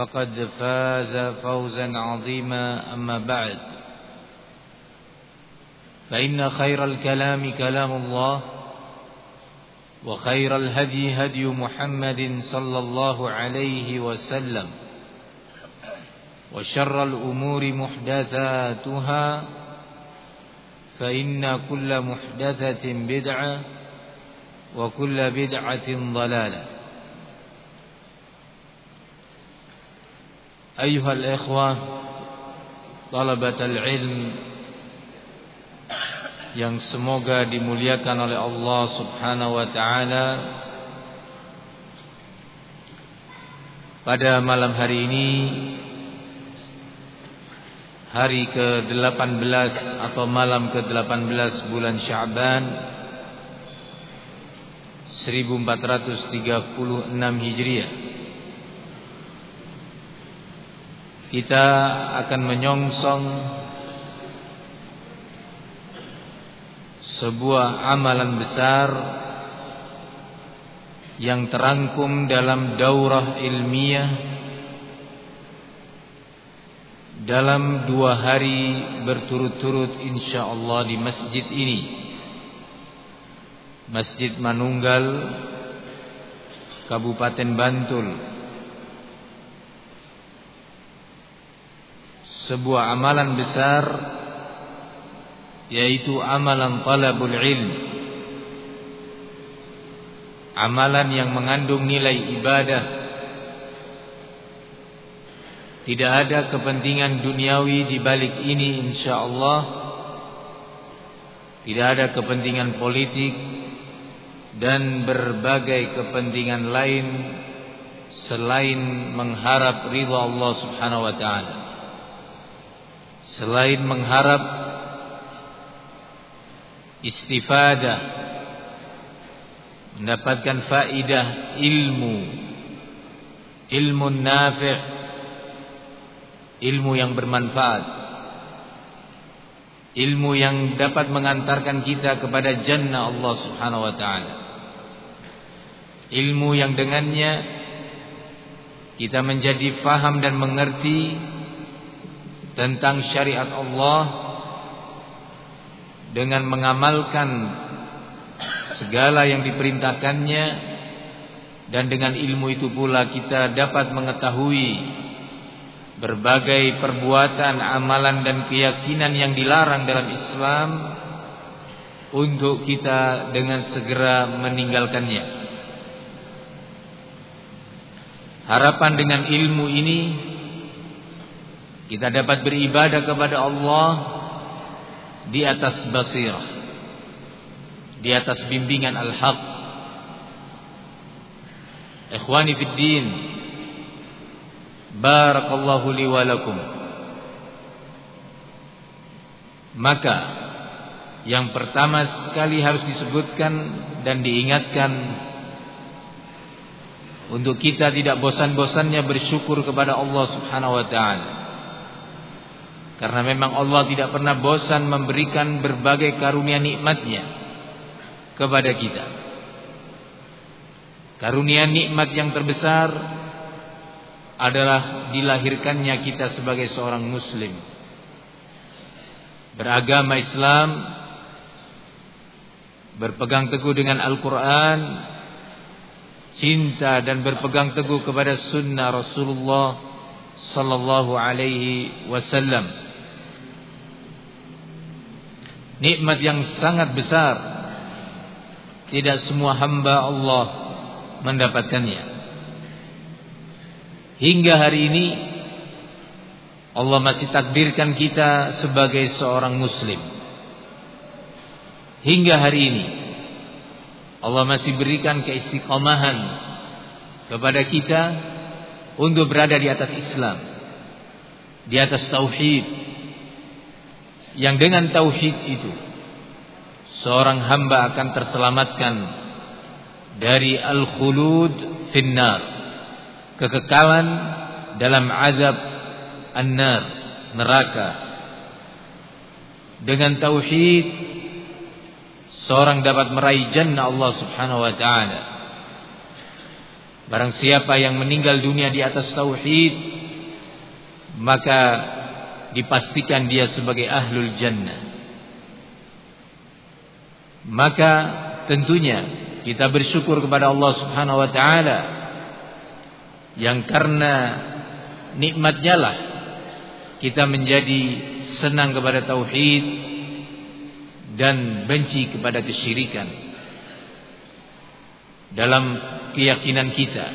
فقد فاز فوزا عظيما أما بعد. فإن خير الكلام كلام الله وخير الهدي هدي محمد صلى الله عليه وسلم وشر الأمور محدثاتها فإن كل محدثة بدعة وكل بدعة ضلالة. أيها الإخوة طلبة العلم yang semoga dimuliakan oleh Allah Subhanahu wa taala pada malam hari ini hari ke-18 atau malam ke-18 bulan Sya'ban 1436 Hijriah Kita akan menyongsong sebuah amalan besar yang terangkum dalam daurah ilmiah dalam dua hari berturut-turut insyaallah di masjid ini. Masjid Manunggal Kabupaten Bantul sebuah amalan besar yaitu amalan talabul ilm. Amalan yang mengandung nilai ibadah. Tidak ada kepentingan duniawi di balik ini insyaallah. Tidak ada kepentingan politik dan berbagai kepentingan lain selain mengharap ridha Allah Subhanahu wa taala selain mengharap istifadah mendapatkan faidah ilmu ilmu nafi' ilmu yang bermanfaat ilmu yang dapat mengantarkan kita kepada jannah Allah Subhanahu wa taala. Ilmu yang dengannya kita menjadi faham dan mengerti tentang syariat Allah dengan mengamalkan segala yang diperintahkannya dan dengan ilmu itu pula kita dapat mengetahui berbagai perbuatan, amalan dan keyakinan yang dilarang dalam Islam untuk kita dengan segera meninggalkannya. Harapan dengan ilmu ini kita dapat beribadah kepada Allah di atas basirah, di atas bimbingan al-haq. Ikhwani fid din, barakallahu li wa lakum. Maka yang pertama sekali harus disebutkan dan diingatkan untuk kita tidak bosan-bosannya bersyukur kepada Allah Subhanahu wa taala. Karena memang Allah tidak pernah bosan memberikan berbagai karunia nikmatnya kepada kita. Karunia nikmat yang terbesar adalah dilahirkannya kita sebagai seorang muslim. Beragama Islam, berpegang teguh dengan Al-Quran, cinta dan berpegang teguh kepada sunnah Rasulullah sallallahu alaihi wasallam nikmat yang sangat besar. Tidak semua hamba Allah mendapatkannya. Hingga hari ini Allah masih takdirkan kita sebagai seorang muslim. Hingga hari ini Allah masih berikan keistiqomahan kepada kita untuk berada di atas Islam, di atas tauhid. Yang dengan tauhid itu seorang hamba akan terselamatkan dari al-khulud finnar, kekekalan dalam azab an-nar, neraka. Dengan tauhid seorang dapat meraih jannah Allah Subhanahu wa taala. Barang siapa yang meninggal dunia di atas tauhid maka dipastikan dia sebagai ahlul jannah. Maka tentunya kita bersyukur kepada Allah Subhanahu wa taala yang karena nikmatnya lah kita menjadi senang kepada tauhid dan benci kepada kesyirikan dalam keyakinan kita.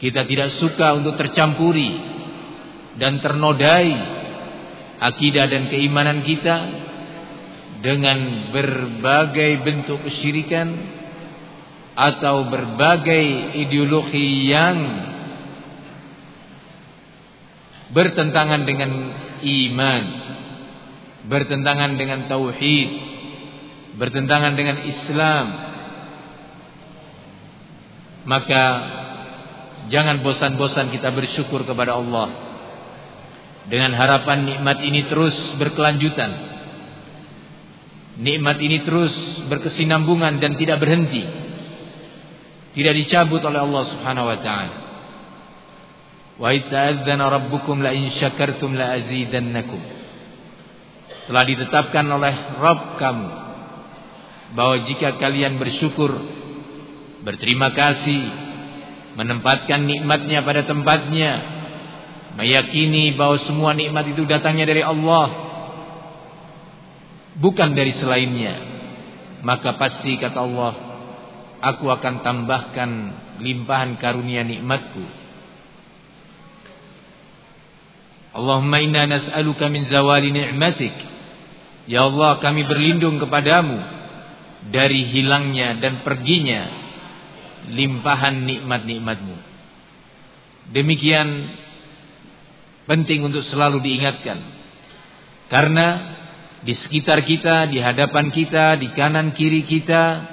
Kita tidak suka untuk tercampuri dan ternodai akidah dan keimanan kita dengan berbagai bentuk kesyirikan atau berbagai ideologi yang bertentangan dengan iman, bertentangan dengan tauhid, bertentangan dengan Islam, maka jangan bosan-bosan kita bersyukur kepada Allah dengan harapan nikmat ini terus berkelanjutan. Nikmat ini terus berkesinambungan dan tidak berhenti. Tidak dicabut oleh Allah Subhanahu wa taala. Wa ita'adzana rabbukum la in syakartum la azidannakum. Telah ditetapkan oleh Rabb kamu bahwa jika kalian bersyukur berterima kasih, menempatkan nikmatnya pada tempatnya, meyakini bahwa semua nikmat itu datangnya dari Allah, bukan dari selainnya, maka pasti kata Allah, aku akan tambahkan limpahan karunia nikmatku. Allahumma inna nas'aluka min zawali ni'matik. Ya Allah kami berlindung kepadamu dari hilangnya dan perginya limpahan nikmat-nikmatmu. Demikian penting untuk selalu diingatkan. Karena di sekitar kita, di hadapan kita, di kanan kiri kita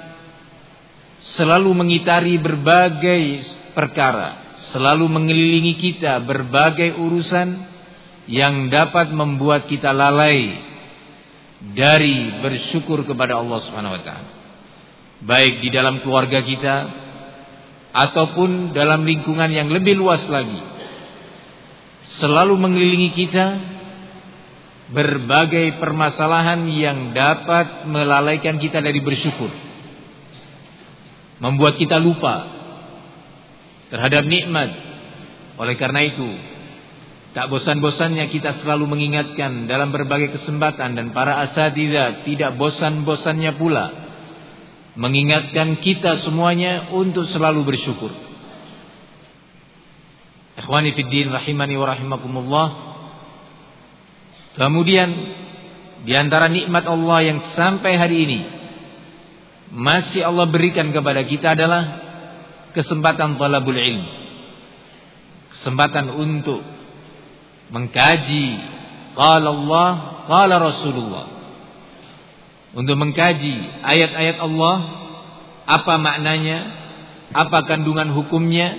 selalu mengitari berbagai perkara, selalu mengelilingi kita berbagai urusan yang dapat membuat kita lalai dari bersyukur kepada Allah Subhanahu wa taala. Baik di dalam keluarga kita, ataupun dalam lingkungan yang lebih luas lagi selalu mengelilingi kita berbagai permasalahan yang dapat melalaikan kita dari bersyukur membuat kita lupa terhadap nikmat oleh karena itu tak bosan-bosannya kita selalu mengingatkan dalam berbagai kesempatan dan para asatidzah tidak bosan-bosannya pula mengingatkan kita semuanya untuk selalu bersyukur. Ikhwani fiddin rahimani wa rahimakumullah. Kemudian di antara nikmat Allah yang sampai hari ini masih Allah berikan kepada kita adalah kesempatan talabul ilm. Kesempatan untuk mengkaji qala Allah, qala Rasulullah untuk mengkaji ayat-ayat Allah, apa maknanya, apa kandungan hukumnya,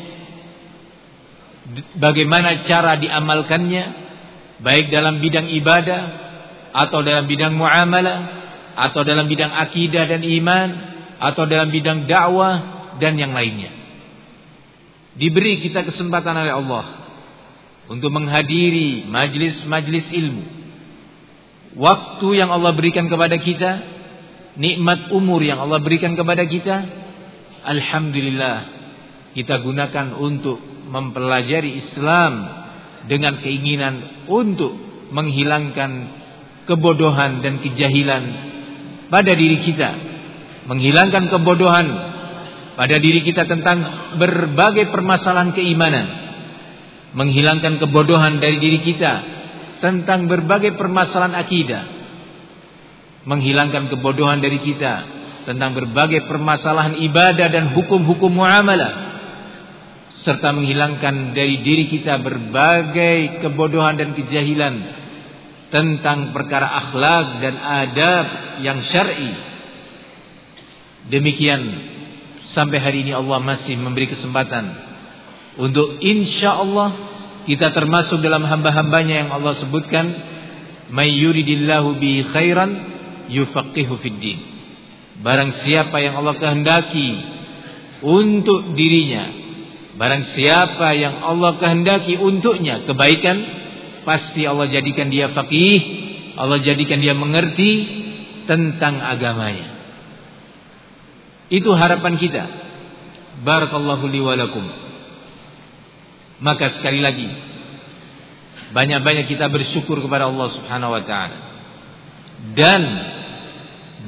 bagaimana cara diamalkannya, baik dalam bidang ibadah atau dalam bidang muamalah atau dalam bidang akidah dan iman atau dalam bidang dakwah dan yang lainnya. Diberi kita kesempatan oleh Allah untuk menghadiri majlis-majlis ilmu waktu yang Allah berikan kepada kita, nikmat umur yang Allah berikan kepada kita, alhamdulillah kita gunakan untuk mempelajari Islam dengan keinginan untuk menghilangkan kebodohan dan kejahilan pada diri kita, menghilangkan kebodohan pada diri kita tentang berbagai permasalahan keimanan, menghilangkan kebodohan dari diri kita tentang berbagai permasalahan akidah, menghilangkan kebodohan dari kita tentang berbagai permasalahan ibadah dan hukum-hukum muamalah serta menghilangkan dari diri kita berbagai kebodohan dan kejahilan tentang perkara akhlak dan adab yang syar'i. Demikian sampai hari ini Allah masih memberi kesempatan untuk insya Allah kita termasuk dalam hamba-hambanya yang Allah sebutkan may yuridillahu bi khairan yufaqihu fid din. Barang siapa yang Allah kehendaki untuk dirinya Barang siapa yang Allah kehendaki untuknya kebaikan, pasti Allah jadikan dia faqih, Allah jadikan dia mengerti tentang agamanya. Itu harapan kita. Barakallahu li walakum. Maka sekali lagi banyak-banyak kita bersyukur kepada Allah Subhanahu wa taala. Dan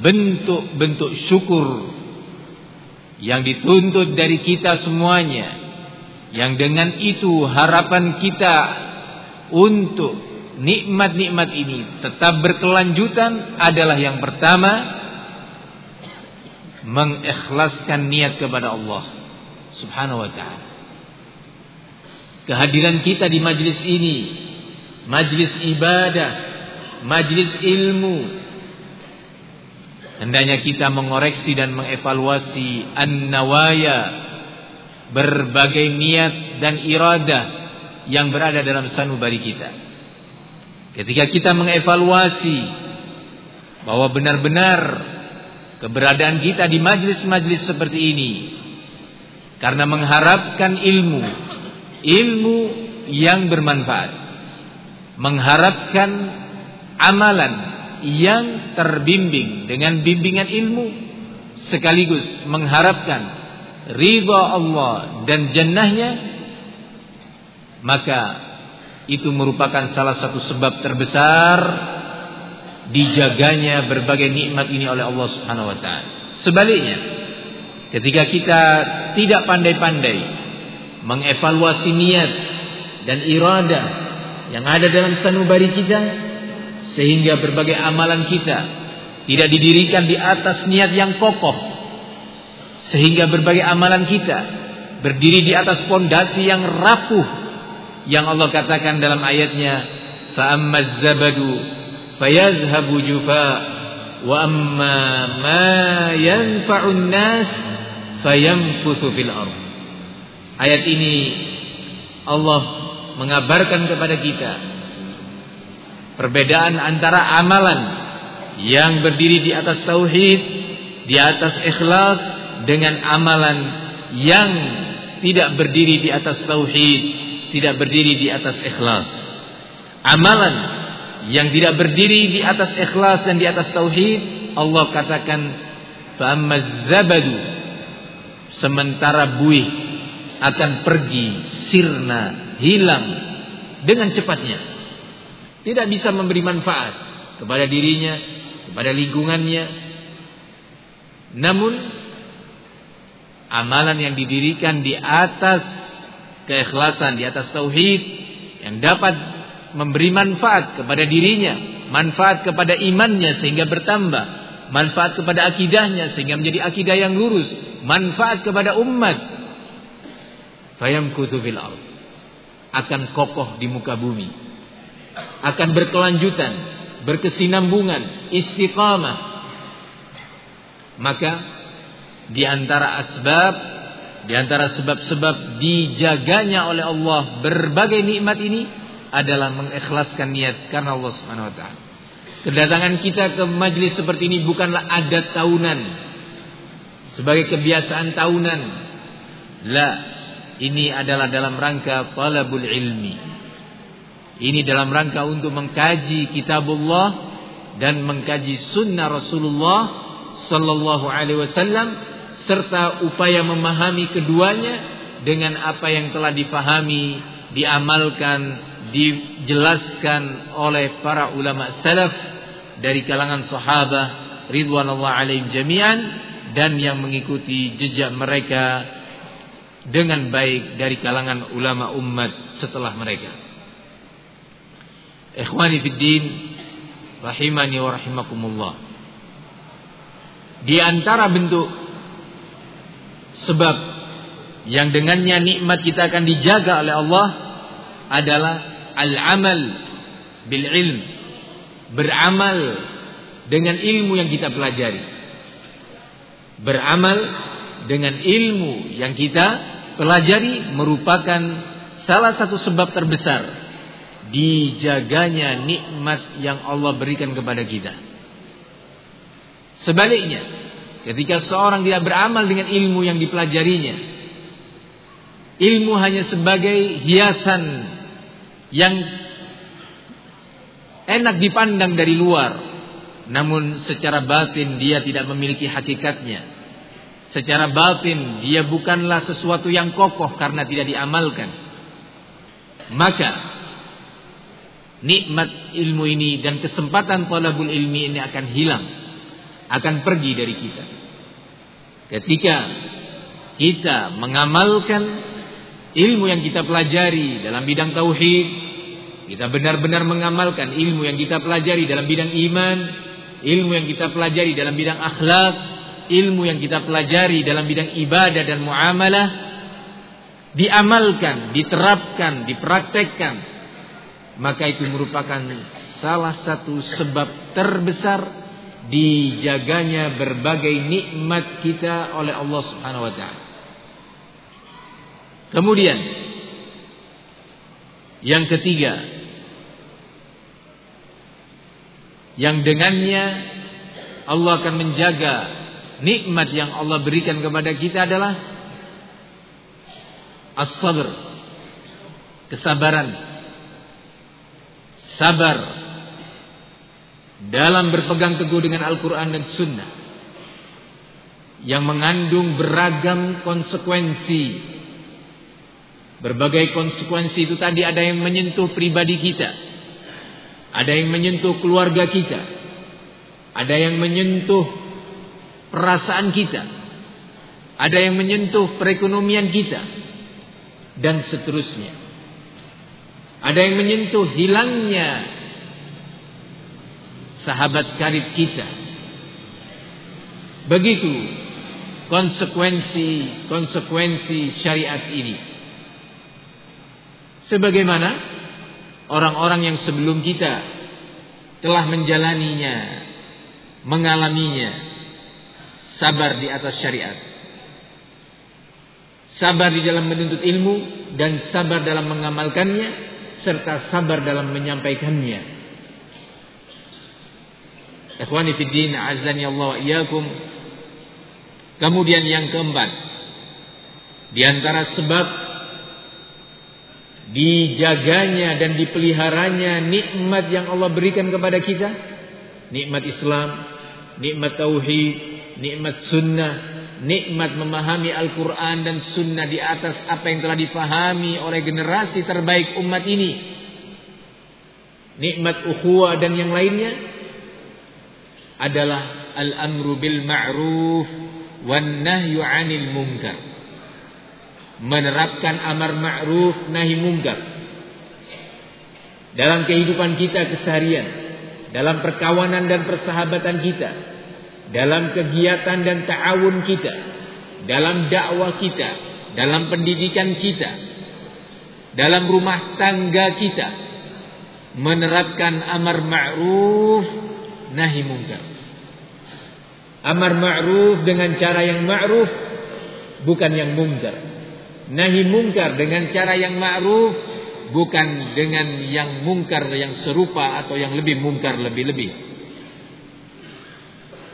bentuk-bentuk syukur yang dituntut dari kita semuanya yang dengan itu harapan kita untuk nikmat-nikmat ini tetap berkelanjutan adalah yang pertama mengikhlaskan niat kepada Allah Subhanahu wa taala. Kehadiran kita di majlis ini, majlis ibadah, majlis ilmu hendaknya kita mengoreksi dan mengevaluasi an-nawaya berbagai niat dan iradah yang berada dalam sanubari kita. Ketika kita mengevaluasi bahwa benar-benar keberadaan kita di majlis-majlis seperti ini karena mengharapkan ilmu, ilmu yang bermanfaat, mengharapkan amalan yang terbimbing dengan bimbingan ilmu sekaligus mengharapkan ridha Allah dan jannahnya maka itu merupakan salah satu sebab terbesar dijaganya berbagai nikmat ini oleh Allah Subhanahu wa taala. Sebaliknya, ketika kita tidak pandai-pandai mengevaluasi niat dan irada yang ada dalam sanubari kita sehingga berbagai amalan kita tidak didirikan di atas niat yang kokoh sehingga berbagai amalan kita berdiri di atas fondasi yang rapuh. Yang Allah katakan dalam ayatnya fa'ammaz zabadu fayazhabu jufa wa amma ma yanfa'un nas fayamkuthu fil ayat ini Allah mengabarkan kepada kita perbedaan antara amalan yang berdiri di atas tauhid di atas ikhlas dengan amalan yang tidak berdiri di atas tauhid, tidak berdiri di atas ikhlas. Amalan yang tidak berdiri di atas ikhlas dan di atas tauhid, Allah katakan fa'amazzabadu sementara buih akan pergi sirna hilang dengan cepatnya. Tidak bisa memberi manfaat kepada dirinya kepada lingkungannya. Namun amalan yang didirikan di atas keikhlasan, di atas tauhid yang dapat memberi manfaat kepada dirinya, manfaat kepada imannya sehingga bertambah, manfaat kepada akidahnya sehingga menjadi akidah yang lurus, manfaat kepada umat. Fayamkutu fil. Akan kokoh di muka bumi. Akan berkelanjutan, berkesinambungan, istiqamah. Maka di antara asbab di antara sebab-sebab dijaganya oleh Allah berbagai nikmat ini adalah mengikhlaskan niat karena Allah Subhanahu wa taala. Kedatangan kita ke majlis seperti ini bukanlah adat tahunan sebagai kebiasaan tahunan. La, ini adalah dalam rangka talabul ilmi. Ini dalam rangka untuk mengkaji kitabullah dan mengkaji sunnah Rasulullah sallallahu alaihi wasallam serta upaya memahami keduanya dengan apa yang telah dipahami, diamalkan, dijelaskan oleh para ulama salaf dari kalangan sahabat ridwanullah alaihim jami'an dan yang mengikuti jejak mereka dengan baik dari kalangan ulama umat setelah mereka. Ikhwani fid din rahimani wa rahimakumullah. Di antara bentuk sebab yang dengannya nikmat kita akan dijaga oleh Allah adalah al-amal bil ilm. Beramal dengan ilmu yang kita pelajari. Beramal dengan ilmu yang kita pelajari merupakan salah satu sebab terbesar dijaganya nikmat yang Allah berikan kepada kita. Sebaliknya, ketika seorang tidak beramal dengan ilmu yang dipelajarinya, ilmu hanya sebagai hiasan yang enak dipandang dari luar, namun secara batin dia tidak memiliki hakikatnya. Secara batin dia bukanlah sesuatu yang kokoh karena tidak diamalkan. Maka nikmat ilmu ini dan kesempatan talabul ilmi ini akan hilang, akan pergi dari kita. Ketika kita mengamalkan ilmu yang kita pelajari dalam bidang tauhid, kita benar-benar mengamalkan ilmu yang kita pelajari dalam bidang iman, ilmu yang kita pelajari dalam bidang akhlak, ilmu yang kita pelajari dalam bidang ibadah dan muamalah diamalkan, diterapkan, dipraktekkan, maka itu merupakan salah satu sebab terbesar dijaganya berbagai nikmat kita oleh Allah Subhanahu wa taala. Kemudian yang ketiga yang dengannya Allah akan menjaga nikmat yang Allah berikan kepada kita adalah as-sabr. Kesabaran. Sabar dalam berpegang teguh dengan Al-Qur'an dan Sunnah yang mengandung beragam konsekuensi. Berbagai konsekuensi itu tadi ada yang menyentuh pribadi kita. Ada yang menyentuh keluarga kita. Ada yang menyentuh perasaan kita. Ada yang menyentuh perekonomian kita. Dan seterusnya. Ada yang menyentuh hilangnya sahabat karib kita. Begitu konsekuensi-konsekuensi syariat ini. Sebagaimana orang-orang yang sebelum kita telah menjalaninya, mengalaminya, sabar di atas syariat. Sabar di dalam menuntut ilmu dan sabar dalam mengamalkannya serta sabar dalam menyampaikannya. Ikhwani fi din azani Allah wa iyyakum. Kemudian yang keempat di antara sebab dijaganya dan dipeliharanya nikmat yang Allah berikan kepada kita, nikmat Islam, nikmat tauhid, nikmat sunnah, nikmat memahami Al-Quran dan sunnah di atas apa yang telah dipahami oleh generasi terbaik umat ini. Nikmat ukhuwah dan yang lainnya adalah al-amru bil ma'ruf wan nahyu 'anil munkar. Menerapkan amar ma'ruf nahi munkar dalam kehidupan kita keseharian, dalam perkawanan dan persahabatan kita, dalam kegiatan dan ta'awun kita, dalam dakwah kita, dalam pendidikan kita, dalam rumah tangga kita, menerapkan amar ma'ruf nahi mungkar. Amar ma'ruf dengan cara yang ma'ruf bukan yang mungkar. Nahi mungkar dengan cara yang ma'ruf bukan dengan yang mungkar yang serupa atau yang lebih mungkar lebih-lebih.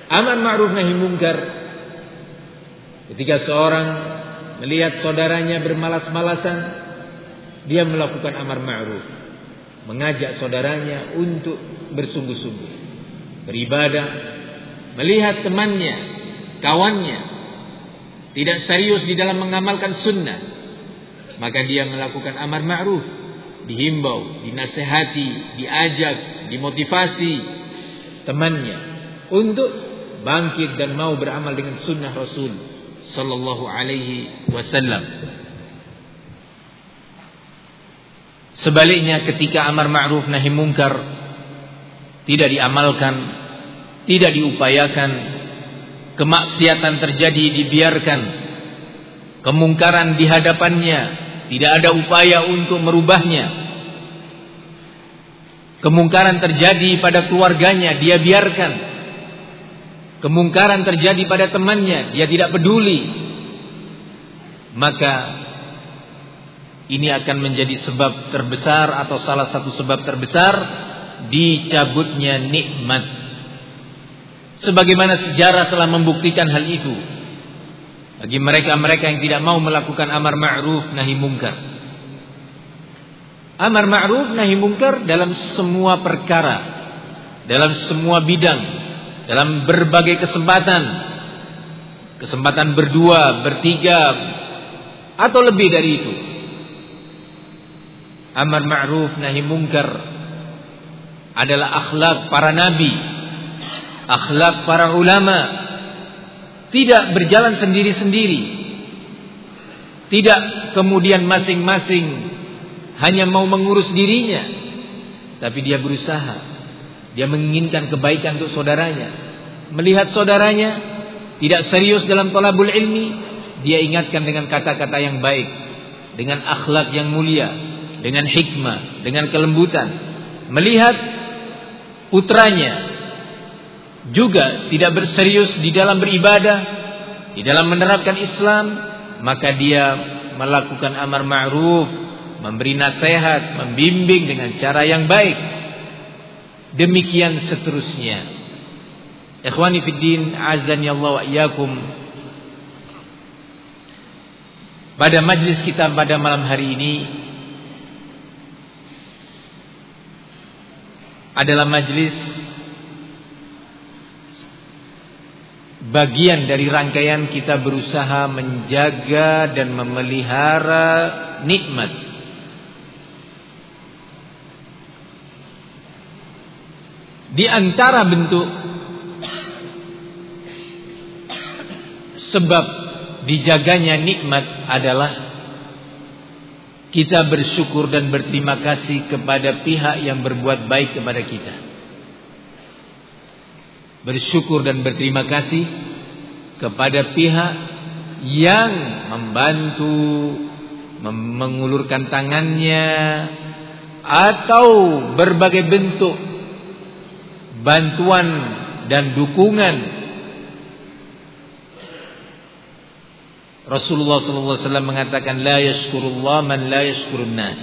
Amar ma'ruf nahi mungkar. Ketika seorang melihat saudaranya bermalas-malasan, dia melakukan amar ma'ruf. Mengajak saudaranya untuk bersungguh-sungguh. Beribadah. Melihat temannya, kawannya. Tidak serius di dalam mengamalkan sunnah. Maka dia melakukan amar ma'ruf. Dihimbau, dinasehati, diajak, dimotivasi temannya untuk bangkit dan mau beramal dengan sunnah Rasul sallallahu alaihi wasallam. Sebaliknya ketika amar ma'ruf nahi mungkar tidak diamalkan, tidak diupayakan, kemaksiatan terjadi dibiarkan, kemungkaran di hadapannya, tidak ada upaya untuk merubahnya. Kemungkaran terjadi pada keluarganya, dia biarkan. Kemungkaran terjadi pada temannya, dia tidak peduli. Maka ini akan menjadi sebab terbesar atau salah satu sebab terbesar dicabutnya nikmat. Sebagaimana sejarah telah membuktikan hal itu. Bagi mereka-mereka yang tidak mau melakukan amar ma'ruf nahi mungkar. Amar ma'ruf nahi mungkar dalam semua perkara, dalam semua bidang, dalam berbagai kesempatan. Kesempatan berdua, bertiga, atau lebih dari itu. Amar ma'ruf nahi mungkar adalah akhlak para nabi, akhlak para ulama, tidak berjalan sendiri-sendiri. Tidak kemudian masing-masing hanya mau mengurus dirinya, tapi dia berusaha. Dia menginginkan kebaikan untuk saudaranya. Melihat saudaranya tidak serius dalam tolabul ilmi, dia ingatkan dengan kata-kata yang baik, dengan akhlak yang mulia, dengan hikmah, dengan kelembutan. Melihat putranya juga tidak berserius di dalam beribadah, di dalam menerapkan Islam, maka dia melakukan amar ma'ruf, memberi nasihat, membimbing dengan cara yang baik. Demikian seterusnya. Ikhwani fiddin, azan ya Allah wa. Pada majlis kita pada malam hari ini adalah majlis bagian dari rangkaian kita berusaha menjaga dan memelihara nikmat. Di antara bentuk sebab dijaganya nikmat adalah kita bersyukur dan berterima kasih kepada pihak yang berbuat baik kepada kita bersyukur dan berterima kasih kepada pihak yang membantu mengulurkan tangannya atau berbagai bentuk bantuan dan dukungan. Rasulullah SAW mengatakan la yashkurullah man la yashkurun nas.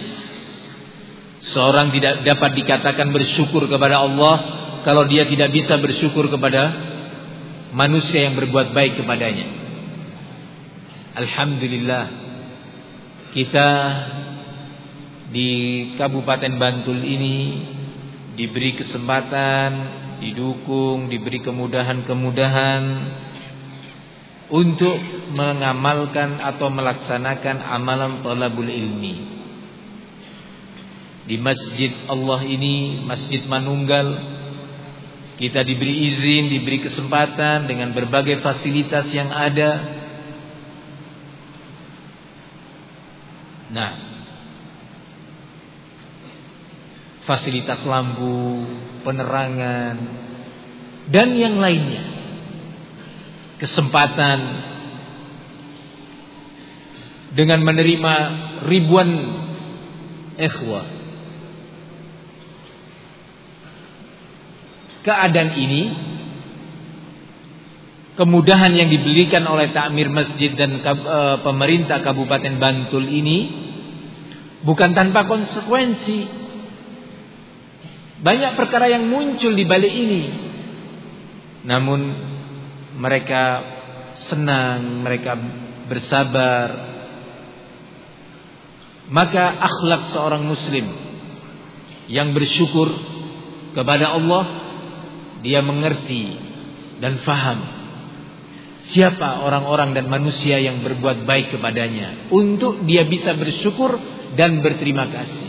Seorang tidak dapat dikatakan bersyukur kepada Allah kalau dia tidak bisa bersyukur kepada manusia yang berbuat baik kepadanya. Alhamdulillah kita di Kabupaten Bantul ini diberi kesempatan, didukung, diberi kemudahan-kemudahan untuk mengamalkan atau melaksanakan amalan talabul ilmi. Di masjid Allah ini, Masjid Manunggal, kita diberi izin, diberi kesempatan dengan berbagai fasilitas yang ada. Nah, fasilitas lampu, penerangan, dan yang lainnya. Kesempatan dengan menerima ribuan ikhwah keadaan ini kemudahan yang diberikan oleh takmir masjid dan e, pemerintah Kabupaten Bantul ini bukan tanpa konsekuensi. Banyak perkara yang muncul di balik ini. Namun mereka senang, mereka bersabar. Maka akhlak seorang muslim yang bersyukur kepada Allah dia mengerti dan faham siapa orang-orang dan manusia yang berbuat baik kepadanya untuk dia bisa bersyukur dan berterima kasih.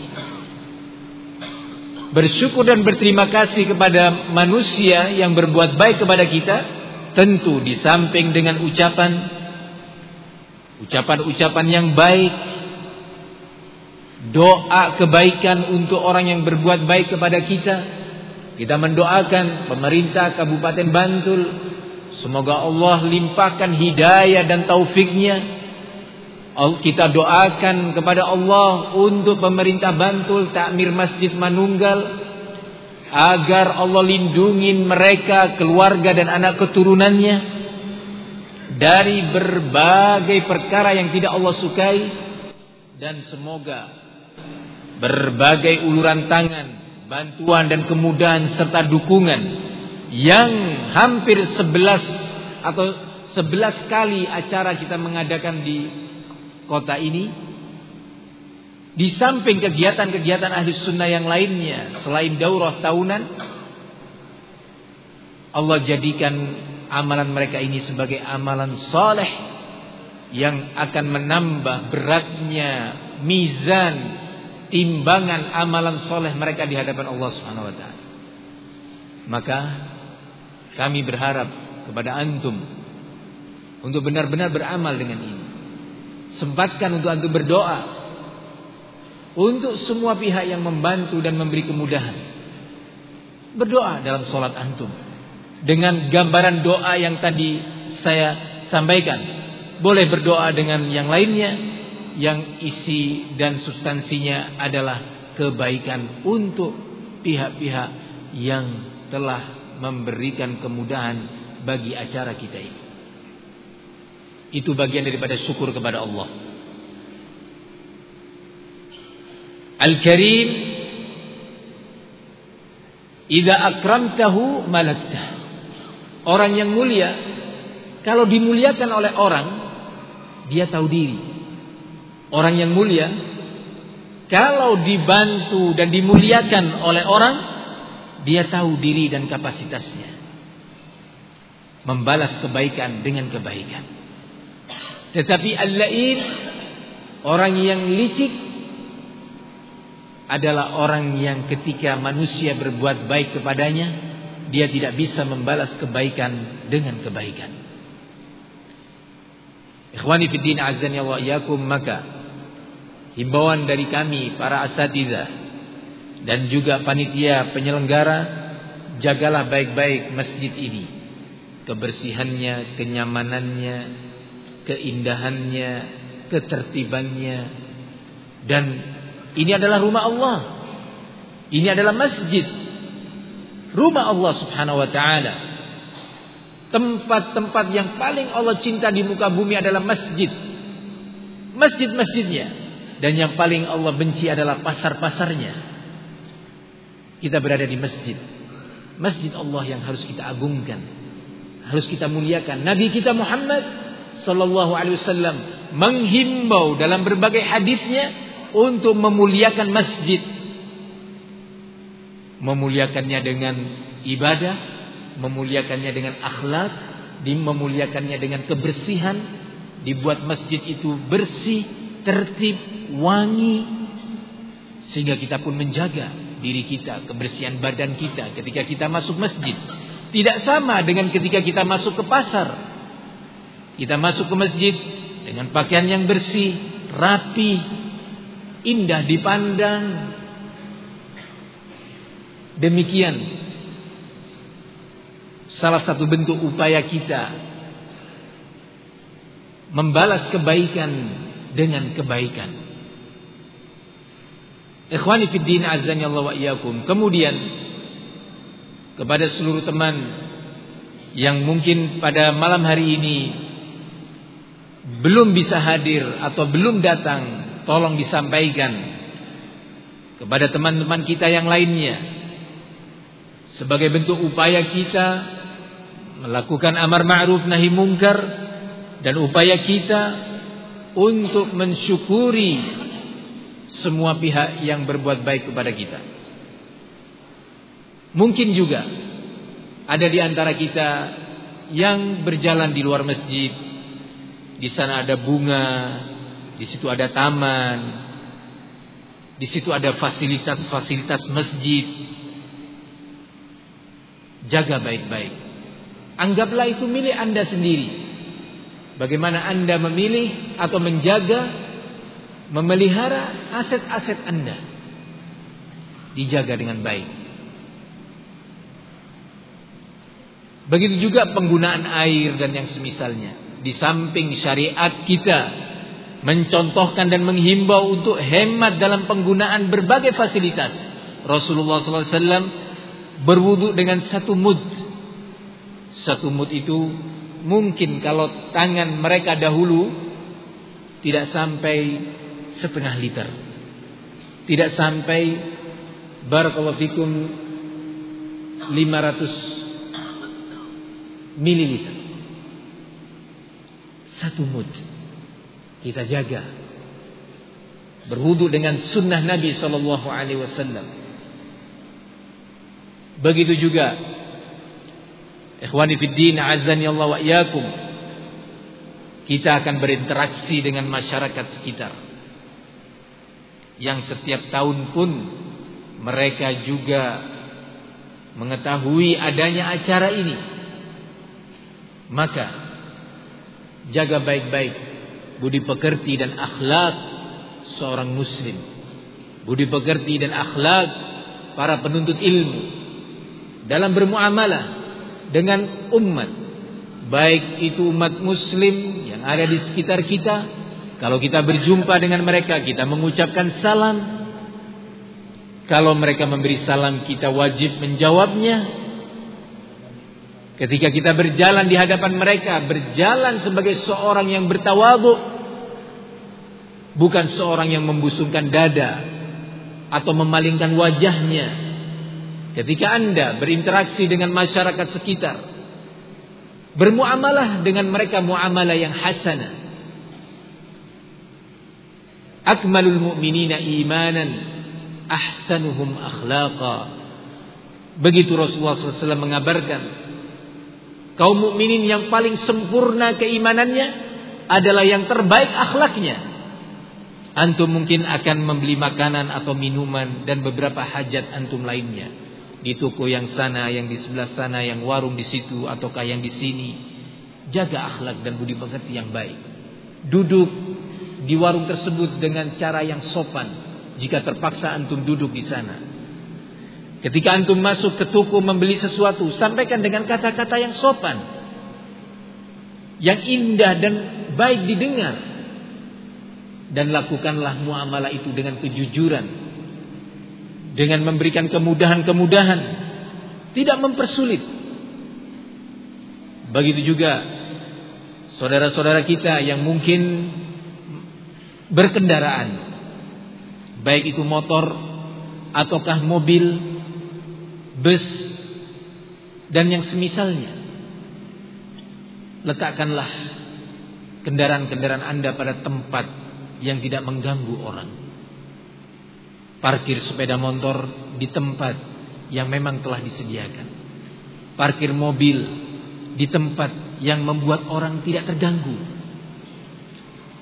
bersyukur dan berterima kasih kepada manusia yang berbuat baik kepada kita tentu di samping dengan ucapan ucapan-ucapan yang baik doa kebaikan untuk orang yang berbuat baik kepada kita kita mendoakan pemerintah Kabupaten Bantul. Semoga Allah limpahkan hidayah dan taufiknya. Kita doakan kepada Allah untuk pemerintah Bantul takmir Masjid Manunggal agar Allah lindungi mereka, keluarga dan anak keturunannya dari berbagai perkara yang tidak Allah sukai. Dan semoga berbagai uluran tangan, bantuan dan kemudahan serta dukungan yang hampir sebelas atau sebelas kali acara kita mengadakan di kota ini. Di samping kegiatan-kegiatan ahli sunnah yang lainnya selain daurah tahunan Allah jadikan amalan mereka ini sebagai amalan soleh yang akan menambah beratnya mizan timbangan amalan soleh mereka di hadapan Allah Subhanahu Wa Taala. Maka kami berharap kepada antum untuk benar-benar beramal dengan ini. Sempatkan untuk antum berdoa untuk semua pihak yang membantu dan memberi kemudahan. Berdoa dalam sholat antum dengan gambaran doa yang tadi saya sampaikan. Boleh berdoa dengan yang lainnya yang isi dan substansinya adalah kebaikan untuk pihak-pihak yang telah memberikan kemudahan bagi acara kita ini. Itu bagian daripada syukur kepada Allah. Al-Karim Ida akramtahu malaktah. Orang yang mulia kalau dimuliakan oleh orang dia tahu diri. Orang yang mulia kalau dibantu dan dimuliakan oleh orang dia tahu diri dan kapasitasnya. Membalas kebaikan dengan kebaikan. Tetapi al-la'in orang yang licik adalah orang yang ketika manusia berbuat baik kepadanya dia tidak bisa membalas kebaikan dengan kebaikan. Ikhwani fi din azani wa iyyakum maka himbauan dari kami para asatidzah dan juga panitia penyelenggara jagalah baik-baik masjid ini kebersihannya, kenyamanannya, keindahannya, ketertibannya dan ini adalah rumah Allah. Ini adalah masjid. Rumah Allah Subhanahu wa taala. Tempat-tempat yang paling Allah cinta di muka bumi adalah masjid. Masjid-masjidnya dan yang paling Allah benci adalah pasar-pasarnya. Kita berada di masjid. Masjid Allah yang harus kita agungkan. Harus kita muliakan. Nabi kita Muhammad Sallallahu Alaihi Wasallam menghimbau dalam berbagai hadisnya untuk memuliakan masjid, memuliakannya dengan ibadah, memuliakannya dengan akhlak, memuliakannya dengan kebersihan, dibuat masjid itu bersih, tertib, wangi, sehingga kita pun menjaga diri kita, kebersihan badan kita ketika kita masuk masjid. Tidak sama dengan ketika kita masuk ke pasar. Kita masuk ke masjid dengan pakaian yang bersih, rapi, indah dipandang. Demikian salah satu bentuk upaya kita membalas kebaikan dengan kebaikan. Ikhwani fid din azan Allah wa iyyakum. Kemudian kepada seluruh teman yang mungkin pada malam hari ini belum bisa hadir atau belum datang, tolong disampaikan kepada teman-teman kita yang lainnya sebagai bentuk upaya kita melakukan amar ma'ruf nahi mungkar dan upaya kita untuk mensyukuri semua pihak yang berbuat baik kepada kita. Mungkin juga ada di antara kita yang berjalan di luar masjid di sana ada bunga, di situ ada taman. Di situ ada fasilitas-fasilitas masjid. Jaga baik-baik. Anggaplah itu milik Anda sendiri. Bagaimana Anda memilih atau menjaga, memelihara aset-aset Anda. Dijaga dengan baik. Begitu juga penggunaan air dan yang semisalnya. Di samping syariat kita mencontohkan dan menghimbau untuk hemat dalam penggunaan berbagai fasilitas. Rasulullah SAW berwudu dengan satu mud. Satu mud itu mungkin kalau tangan mereka dahulu tidak sampai setengah liter. Tidak sampai barakallahu fikum 500 mililiter. Satu mud kita jaga. Berwudu dengan sunnah Nabi Sallallahu Alaihi Wasallam. Begitu juga Ikhwani Fiddin Allah wa iyakum Kita akan berinteraksi dengan masyarakat sekitar Yang setiap tahun pun Mereka juga Mengetahui adanya acara ini Maka Jaga baik-baik budi pekerti dan akhlak seorang muslim. Budi pekerti dan akhlak para penuntut ilmu dalam bermuamalah dengan umat. Baik itu umat muslim yang ada di sekitar kita, kalau kita berjumpa dengan mereka kita mengucapkan salam. Kalau mereka memberi salam kita wajib menjawabnya Ketika kita berjalan di hadapan mereka, berjalan sebagai seorang yang bertawadu, bukan seorang yang membusungkan dada atau memalingkan wajahnya. Ketika Anda berinteraksi dengan masyarakat sekitar, bermuamalah dengan mereka muamalah yang hasanah. Akmalul mu'minina imanan ahsanuhum akhlaqa. Begitu Rasulullah SAW mengabarkan Kaum mukminin yang paling sempurna keimanannya adalah yang terbaik akhlaknya. Antum mungkin akan membeli makanan atau minuman dan beberapa hajat antum lainnya di toko yang sana, yang di sebelah sana, yang warung di situ ataukah yang di sini. Jaga akhlak dan budi pekerti yang baik. Duduk di warung tersebut dengan cara yang sopan jika terpaksa antum duduk di sana. Ketika antum masuk ke toko membeli sesuatu, sampaikan dengan kata-kata yang sopan. Yang indah dan baik didengar. Dan lakukanlah muamalah itu dengan kejujuran. Dengan memberikan kemudahan-kemudahan. Tidak mempersulit. Begitu juga saudara-saudara kita yang mungkin berkendaraan. Baik itu motor ataukah mobil bus dan yang semisalnya. Letakkanlah kendaraan-kendaraan Anda pada tempat yang tidak mengganggu orang. Parkir sepeda motor di tempat yang memang telah disediakan. Parkir mobil di tempat yang membuat orang tidak terganggu.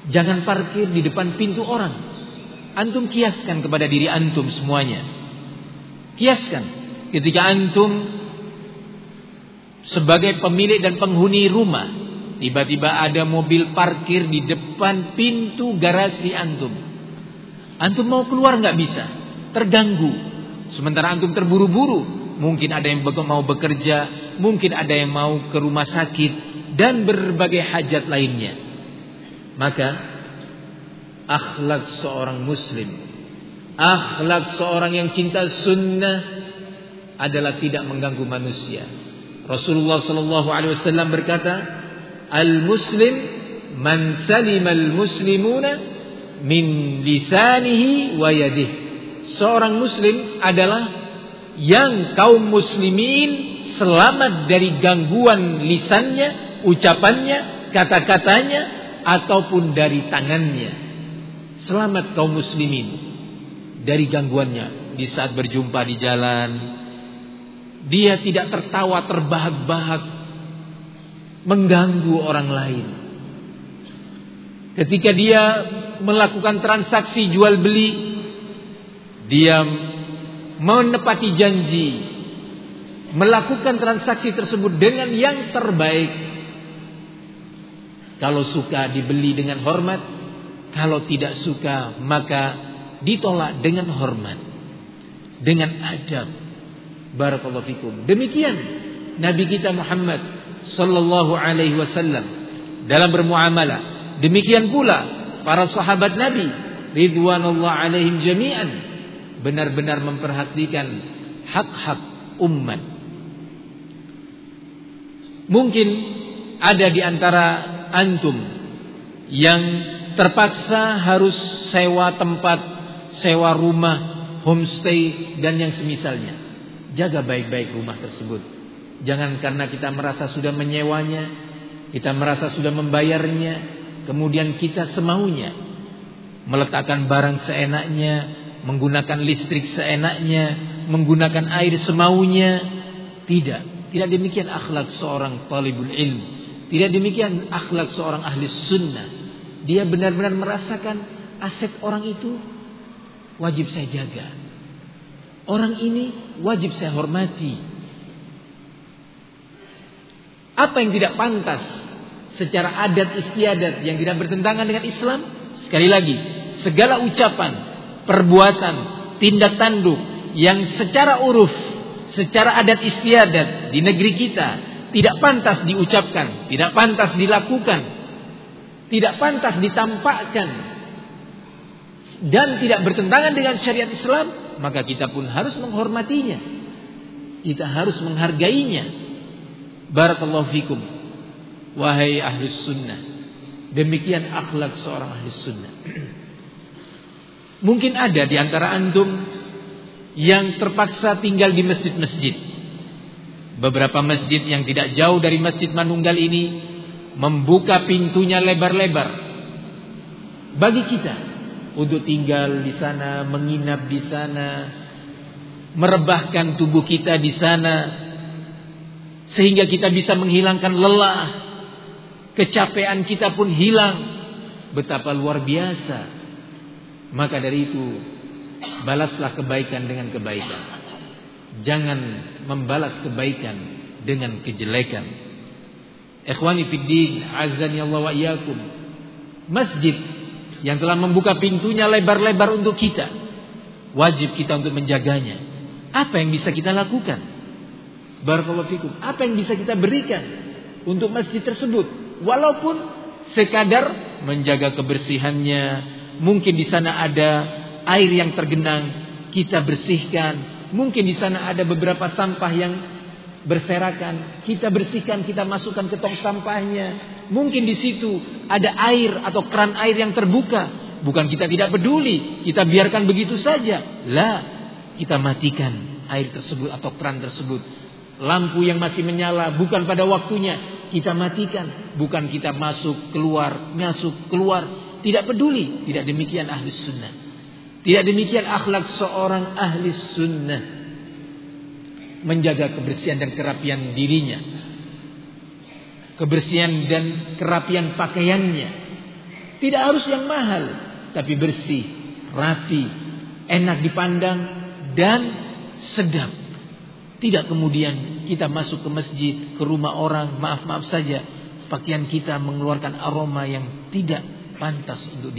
Jangan parkir di depan pintu orang. Antum kiaskan kepada diri antum semuanya. Kiaskan ketika antum sebagai pemilik dan penghuni rumah tiba-tiba ada mobil parkir di depan pintu garasi antum antum mau keluar nggak bisa terganggu sementara antum terburu-buru mungkin ada yang mau bekerja mungkin ada yang mau ke rumah sakit dan berbagai hajat lainnya maka akhlak seorang muslim akhlak seorang yang cinta sunnah adalah tidak mengganggu manusia. Rasulullah sallallahu alaihi wasallam berkata, "Al-muslim man salima al-muslimuna min lisanihi wa yadihi." Seorang muslim adalah yang kaum muslimin selamat dari gangguan lisannya, ucapannya, kata-katanya ataupun dari tangannya. Selamat kaum muslimin dari gangguannya di saat berjumpa di jalan, dia tidak tertawa terbahak-bahak mengganggu orang lain. Ketika dia melakukan transaksi jual beli, dia menepati janji, melakukan transaksi tersebut dengan yang terbaik. Kalau suka dibeli dengan hormat, kalau tidak suka maka ditolak dengan hormat, dengan adab. Barakallahu fikum. Demikian Nabi kita Muhammad sallallahu alaihi wasallam dalam bermuamalah. Demikian pula para sahabat Nabi ridwanullah alaihim jami'an benar-benar memperhatikan hak-hak umat. Mungkin ada di antara antum yang terpaksa harus sewa tempat, sewa rumah, homestay dan yang semisalnya. Jaga baik-baik rumah tersebut. Jangan karena kita merasa sudah menyewanya, kita merasa sudah membayarnya, kemudian kita semaunya meletakkan barang seenaknya, menggunakan listrik seenaknya, menggunakan air semaunya. Tidak, tidak demikian akhlak seorang talibul ilm. Tidak demikian akhlak seorang ahli sunnah. Dia benar-benar merasakan aset orang itu wajib saya jaga. Orang ini wajib saya hormati. Apa yang tidak pantas secara adat istiadat yang tidak bertentangan dengan Islam? Sekali lagi, segala ucapan perbuatan, tindak tanduk yang secara uruf, secara adat istiadat di negeri kita tidak pantas diucapkan, tidak pantas dilakukan, tidak pantas ditampakkan dan tidak bertentangan dengan syariat Islam, maka kita pun harus menghormatinya. Kita harus menghargainya. Barakallahu fikum. Wahai ahli sunnah. Demikian akhlak seorang ahli sunnah. Mungkin ada di antara antum yang terpaksa tinggal di masjid-masjid. Beberapa masjid yang tidak jauh dari Masjid Manunggal ini membuka pintunya lebar-lebar bagi kita untuk tinggal di sana, menginap di sana, merebahkan tubuh kita di sana sehingga kita bisa menghilangkan lelah, kecapean kita pun hilang. Betapa luar biasa maka dari itu balaslah kebaikan dengan kebaikan. Jangan membalas kebaikan dengan kejelekan. Ikhwani fiddin, azani Allah wa iyyakum. Masjid yang telah membuka pintunya lebar-lebar untuk kita. Wajib kita untuk menjaganya. Apa yang bisa kita lakukan? Barakallahu fikum. Apa yang bisa kita berikan untuk masjid tersebut? Walaupun sekadar menjaga kebersihannya, Mungkin di sana ada air yang tergenang, kita bersihkan. Mungkin di sana ada beberapa sampah yang berserakan, kita bersihkan, kita masukkan ke tong sampahnya. Mungkin di situ ada air atau keran air yang terbuka. Bukan kita tidak peduli, kita biarkan begitu saja. Lah, kita matikan air tersebut atau keran tersebut. Lampu yang masih menyala bukan pada waktunya kita matikan, bukan kita masuk keluar, masuk keluar tidak peduli. Tidak demikian ahli sunnah. Tidak demikian akhlak seorang ahli sunnah. Menjaga kebersihan dan kerapian dirinya. Kebersihan dan kerapian pakaiannya. Tidak harus yang mahal. Tapi bersih, rapi, enak dipandang, dan sedap. Tidak kemudian kita masuk ke masjid, ke rumah orang, maaf-maaf saja. Pakaian kita mengeluarkan aroma yang tidak pantas untuk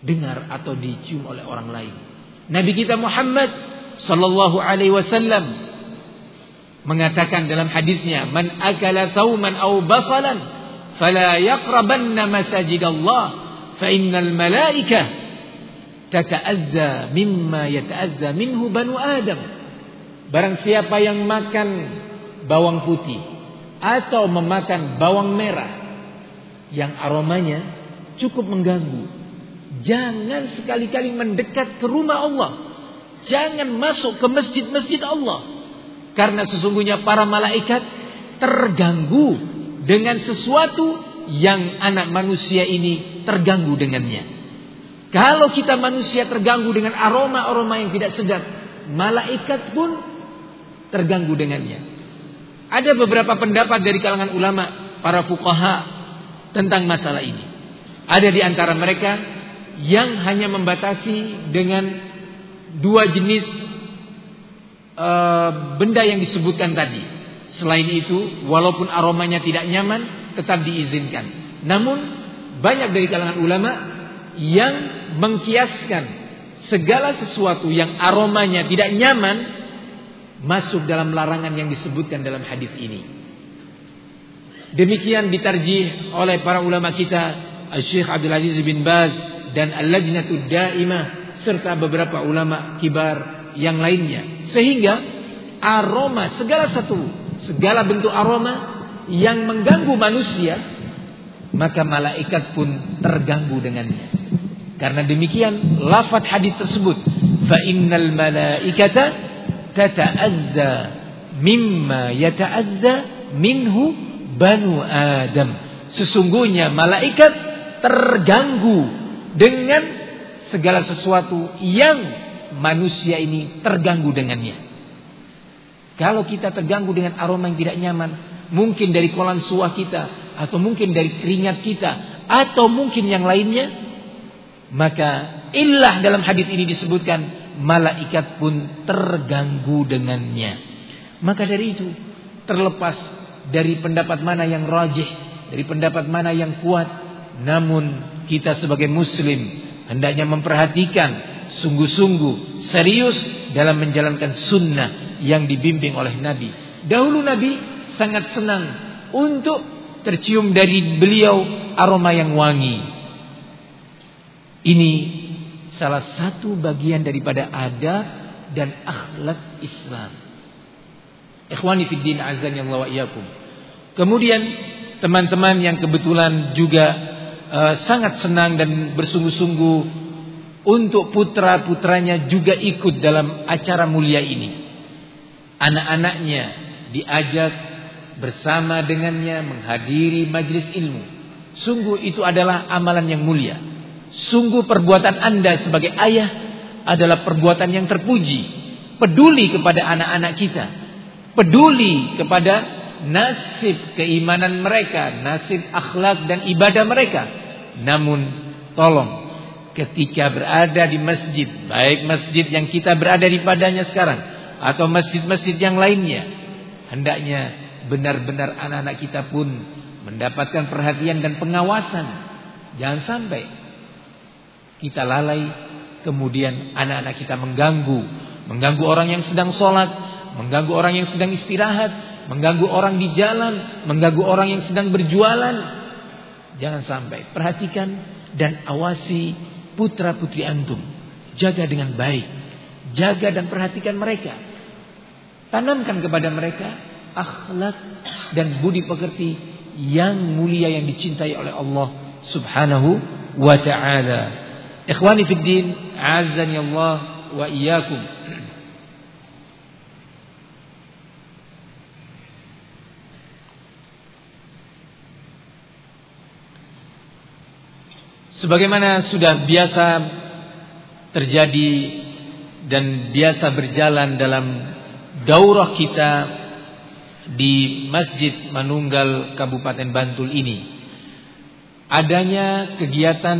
didengar atau dicium oleh orang lain. Nabi kita Muhammad sallallahu alaihi wasallam mengatakan dalam hadisnya, "Man akala thawman aw basalan fala yaqrabanna masajid Allah, fa innal malaikah tata'azza mimma yata'azza minhu banu Adam." Barang siapa yang makan bawang putih atau memakan bawang merah yang aromanya cukup mengganggu. Jangan sekali-kali mendekat ke rumah Allah. Jangan masuk ke masjid-masjid Allah. Karena sesungguhnya para malaikat terganggu dengan sesuatu yang anak manusia ini terganggu dengannya. Kalau kita manusia terganggu dengan aroma-aroma yang tidak sedap, malaikat pun terganggu dengannya. Ada beberapa pendapat dari kalangan ulama, para fuqaha tentang masalah ini. Ada di antara mereka yang hanya membatasi dengan dua jenis uh, benda yang disebutkan tadi. Selain itu, walaupun aromanya tidak nyaman, tetap diizinkan. Namun banyak dari kalangan ulama yang mengkiaskan segala sesuatu yang aromanya tidak nyaman masuk dalam larangan yang disebutkan dalam hadis ini. Demikian ditarjih oleh para ulama kita, Syekh Abdul Aziz bin Baz dan Al-Lajnatud Daimah serta beberapa ulama kibar yang lainnya. Sehingga aroma segala satu, segala bentuk aroma yang mengganggu manusia, maka malaikat pun terganggu dengannya. Karena demikian lafaz hadis tersebut, fa innal malaikata tata'adza mimma yata'adza minhu banu Adam. Sesungguhnya malaikat terganggu dengan segala sesuatu yang manusia ini terganggu dengannya. Kalau kita terganggu dengan aroma yang tidak nyaman, mungkin dari kolam suah kita, atau mungkin dari keringat kita, atau mungkin yang lainnya, maka illah dalam hadis ini disebutkan malaikat pun terganggu dengannya. Maka dari itu terlepas dari pendapat mana yang rajih, dari pendapat mana yang kuat, namun kita sebagai muslim hendaknya memperhatikan sungguh-sungguh serius dalam menjalankan sunnah yang dibimbing oleh Nabi. Dahulu Nabi sangat senang untuk tercium dari beliau aroma yang wangi. Ini salah satu bagian daripada adab dan akhlak Islam. Ikhwani fid din azan wa iyyakum. Kemudian teman-teman yang kebetulan juga uh, sangat senang dan bersungguh-sungguh untuk putra-putranya juga ikut dalam acara mulia ini. Anak-anaknya diajak bersama dengannya menghadiri majlis ilmu. Sungguh itu adalah amalan yang mulia. Sungguh perbuatan Anda sebagai ayah adalah perbuatan yang terpuji. Peduli kepada anak-anak kita. Peduli kepada nasib keimanan mereka, nasib akhlak dan ibadah mereka. Namun tolong ketika berada di masjid, baik masjid yang kita berada di padanya sekarang atau masjid-masjid yang lainnya, hendaknya benar-benar anak-anak kita pun mendapatkan perhatian dan pengawasan. Jangan sampai kita lalai kemudian anak-anak kita mengganggu, mengganggu orang yang sedang sholat, mengganggu orang yang sedang istirahat, mengganggu orang di jalan, mengganggu orang yang sedang berjualan. Jangan sampai. Perhatikan dan awasi putra-putri antum. Jaga dengan baik. Jaga dan perhatikan mereka. Tanamkan kepada mereka akhlak dan budi pekerti yang mulia yang dicintai oleh Allah Subhanahu wa taala. Ikhwani fid din, azani Allah wa iyyakum. Sebagaimana sudah biasa terjadi dan biasa berjalan dalam daurah kita di Masjid Manunggal Kabupaten Bantul ini adanya kegiatan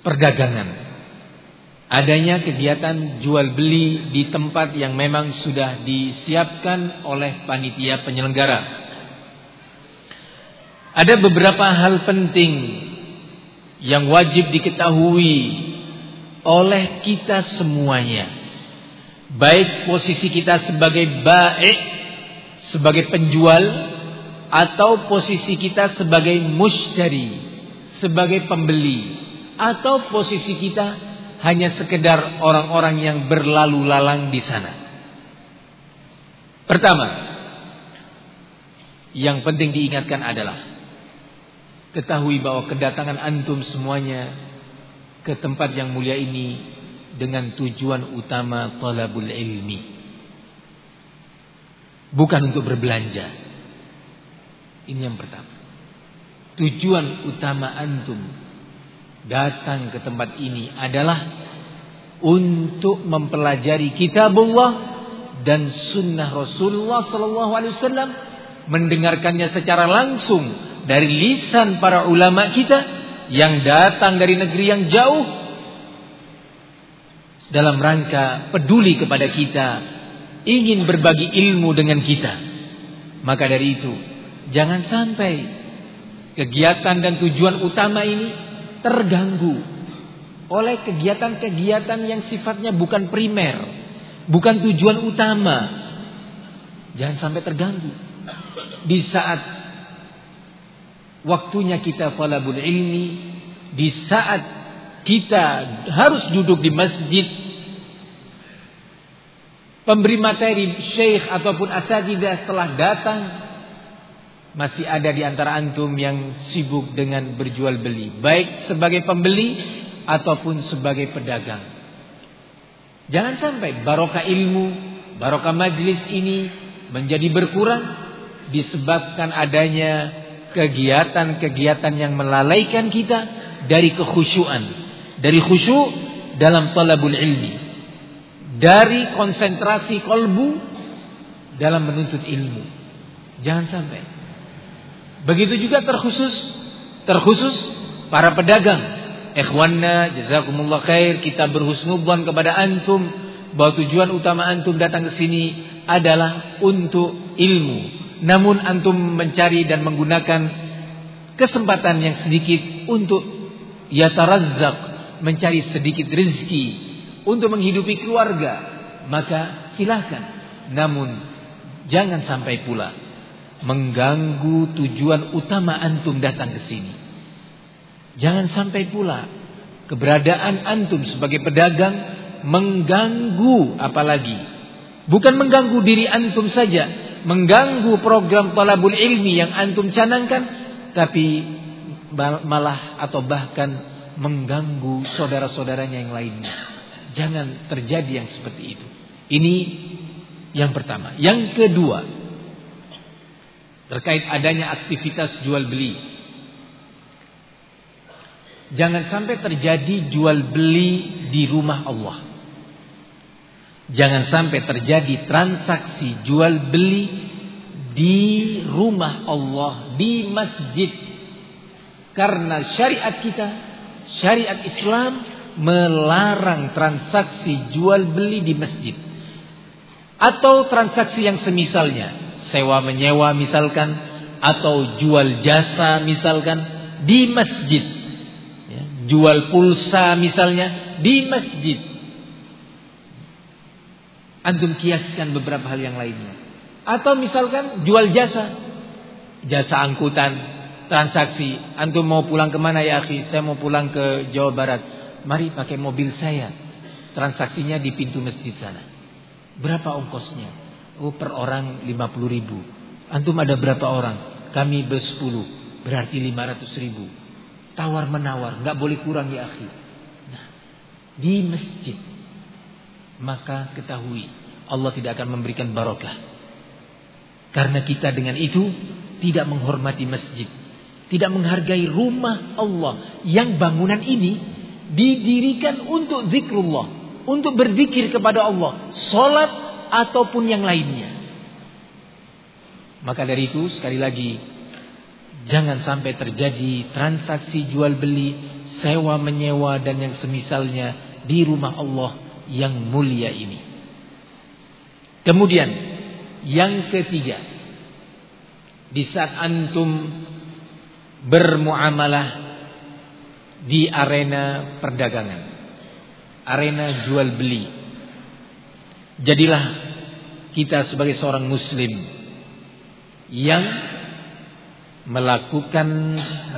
perdagangan. Adanya kegiatan jual beli di tempat yang memang sudah disiapkan oleh panitia penyelenggara. Ada beberapa hal penting yang wajib diketahui oleh kita semuanya baik posisi kita sebagai baik sebagai penjual atau posisi kita sebagai mushtari, sebagai pembeli atau posisi kita hanya sekedar orang-orang yang berlalu lalang di sana. Pertama, yang penting diingatkan adalah ketahui bahwa kedatangan antum semuanya ke tempat yang mulia ini dengan tujuan utama talabul ilmi bukan untuk berbelanja. Ini yang pertama. Tujuan utama antum datang ke tempat ini adalah untuk mempelajari kitabullah dan sunnah Rasulullah sallallahu alaihi wasallam mendengarkannya secara langsung dari lisan para ulama kita yang datang dari negeri yang jauh dalam rangka peduli kepada kita, ingin berbagi ilmu dengan kita. Maka dari itu, jangan sampai kegiatan dan tujuan utama ini terganggu oleh kegiatan-kegiatan yang sifatnya bukan primer, bukan tujuan utama. Jangan sampai terganggu. Di saat waktunya kita falabul ilmi, di saat kita harus duduk di masjid, pemberi materi syekh ataupun asatidah telah datang, masih ada di antara antum yang sibuk dengan berjual beli, baik sebagai pembeli ataupun sebagai pedagang. Jangan sampai barokah ilmu, barokah majlis ini menjadi berkurang disebabkan adanya kegiatan-kegiatan yang melalaikan kita dari kekhusyuan, dari khusyuk dalam talabul ilmi, dari konsentrasi kolbu dalam menuntut ilmu. Jangan sampai. Begitu juga terkhusus terkhusus para pedagang Ikhwanna jazakumullah khair kita berhusnudzon kepada antum bahwa tujuan utama antum datang ke sini adalah untuk ilmu. Namun antum mencari dan menggunakan kesempatan yang sedikit untuk yatarazzaq, mencari sedikit rezeki untuk menghidupi keluarga, maka silakan. Namun jangan sampai pula mengganggu tujuan utama antum datang ke sini. Jangan sampai pula keberadaan antum sebagai pedagang mengganggu apalagi bukan mengganggu diri antum saja, mengganggu program talabul ilmi yang antum canangkan tapi malah atau bahkan mengganggu saudara-saudaranya yang lainnya. Jangan terjadi yang seperti itu. Ini yang pertama. Yang kedua, terkait adanya aktivitas jual beli Jangan sampai terjadi jual beli di rumah Allah. Jangan sampai terjadi transaksi jual beli di rumah Allah, di masjid. Karena syariat kita, syariat Islam melarang transaksi jual beli di masjid. Atau transaksi yang semisalnya, sewa menyewa misalkan, atau jual jasa misalkan di masjid jual pulsa misalnya di masjid. Antum kiaskan beberapa hal yang lainnya. Atau misalkan jual jasa. Jasa angkutan, transaksi. Antum mau pulang ke mana ya akhi? Saya mau pulang ke Jawa Barat. Mari pakai mobil saya. Transaksinya di pintu masjid sana. Berapa ongkosnya? Oh per orang 50 ribu. Antum ada berapa orang? Kami bersepuluh. Berarti 500 ribu tawar menawar, nggak boleh kurang ya akhi. Nah, di masjid maka ketahui Allah tidak akan memberikan barokah. Karena kita dengan itu tidak menghormati masjid, tidak menghargai rumah Allah yang bangunan ini didirikan untuk zikrullah, untuk berzikir kepada Allah, salat ataupun yang lainnya. Maka dari itu sekali lagi Jangan sampai terjadi transaksi jual beli, sewa menyewa dan yang semisalnya di rumah Allah yang mulia ini. Kemudian yang ketiga, di saat antum bermuamalah di arena perdagangan, arena jual beli. Jadilah kita sebagai seorang muslim yang melakukan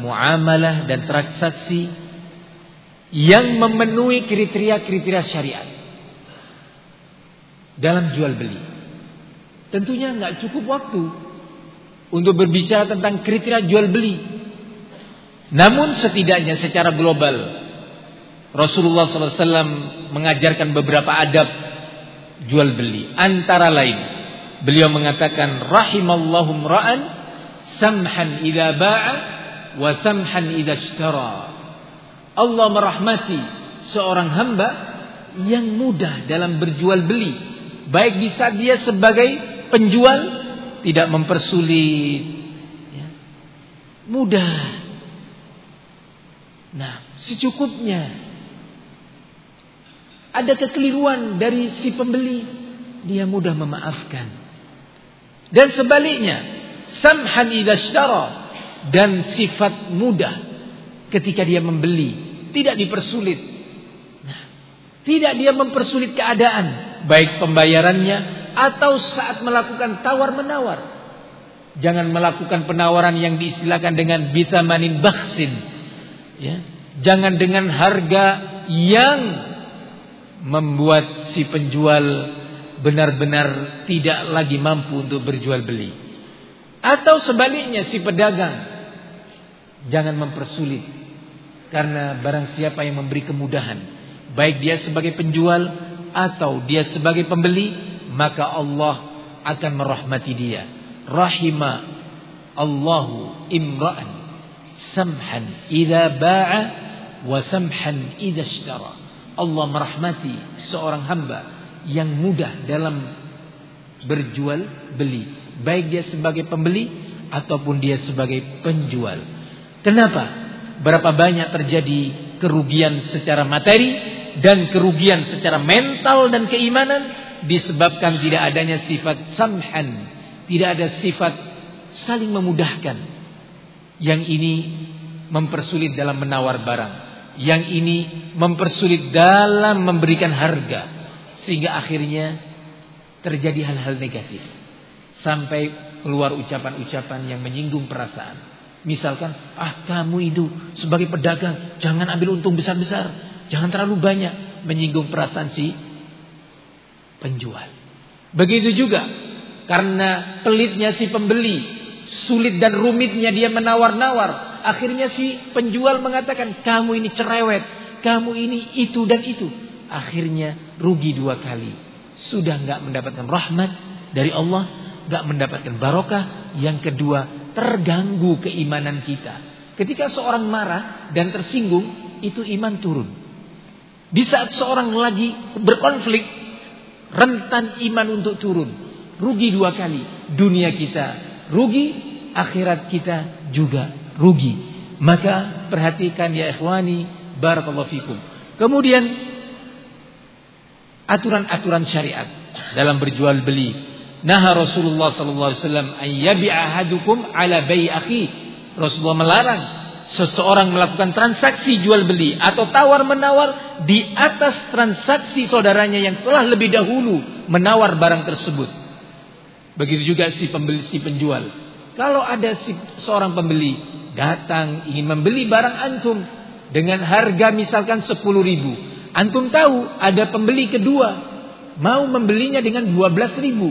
muamalah dan transaksi yang memenuhi kriteria-kriteria syariat dalam jual beli. Tentunya nggak cukup waktu untuk berbicara tentang kriteria jual beli. Namun setidaknya secara global Rasulullah SAW mengajarkan beberapa adab jual beli. Antara lain beliau mengatakan rahimallahu ra'an samhan idza ba'a wa samhan idza ishtara. Allah merahmati seorang hamba yang mudah dalam berjual beli. Baik bisa dia sebagai penjual tidak mempersulit. Ya. Mudah. Nah, secukupnya. Ada kekeliruan dari si pembeli, dia mudah memaafkan. Dan sebaliknya, samhan dan sifat mudah ketika dia membeli, tidak dipersulit. Nah, tidak dia mempersulit keadaan, baik pembayarannya atau saat melakukan tawar-menawar. Jangan melakukan penawaran yang diistilahkan dengan bitamanin baksin. Ya. Jangan dengan harga yang membuat si penjual benar-benar tidak lagi mampu untuk berjual beli. Atau sebaliknya si pedagang jangan mempersulit karena barang siapa yang memberi kemudahan baik dia sebagai penjual atau dia sebagai pembeli maka Allah akan merahmati dia. Rahima Allahu imra'an samhan idza ba'a wa samhan idza ishtara. Allah merahmati seorang hamba yang mudah dalam berjual beli, baik dia sebagai pembeli ataupun dia sebagai penjual. Kenapa? Berapa banyak terjadi kerugian secara materi dan kerugian secara mental dan keimanan disebabkan tidak adanya sifat samhan, tidak ada sifat saling memudahkan. Yang ini mempersulit dalam menawar barang, yang ini mempersulit dalam memberikan harga sehingga akhirnya terjadi hal-hal negatif sampai keluar ucapan-ucapan yang menyinggung perasaan. Misalkan, ah kamu itu sebagai pedagang jangan ambil untung besar-besar, jangan terlalu banyak menyinggung perasaan si penjual. Begitu juga karena pelitnya si pembeli, sulit dan rumitnya dia menawar-nawar, akhirnya si penjual mengatakan kamu ini cerewet, kamu ini itu dan itu. Akhirnya rugi dua kali. Sudah nggak mendapatkan rahmat dari Allah, nggak mendapatkan barokah. Yang kedua, terganggu keimanan kita. Ketika seorang marah dan tersinggung, itu iman turun. Di saat seorang lagi berkonflik, rentan iman untuk turun. Rugi dua kali. Dunia kita rugi, akhirat kita juga rugi. Maka perhatikan ya ikhwani, barakallahu fikum. Kemudian aturan-aturan syariat dalam berjual beli. Nah Rasulullah sallallahu alaihi wasallam ayyabi'a ahadukum ala bai akhi. Rasulullah melarang seseorang melakukan transaksi jual beli atau tawar menawar di atas transaksi saudaranya yang telah lebih dahulu menawar barang tersebut. Begitu juga si pembeli si penjual. Kalau ada si, seorang pembeli datang ingin membeli barang antum dengan harga misalkan 10 ribu. Antum tahu ada pembeli kedua mau membelinya dengan 12 ribu.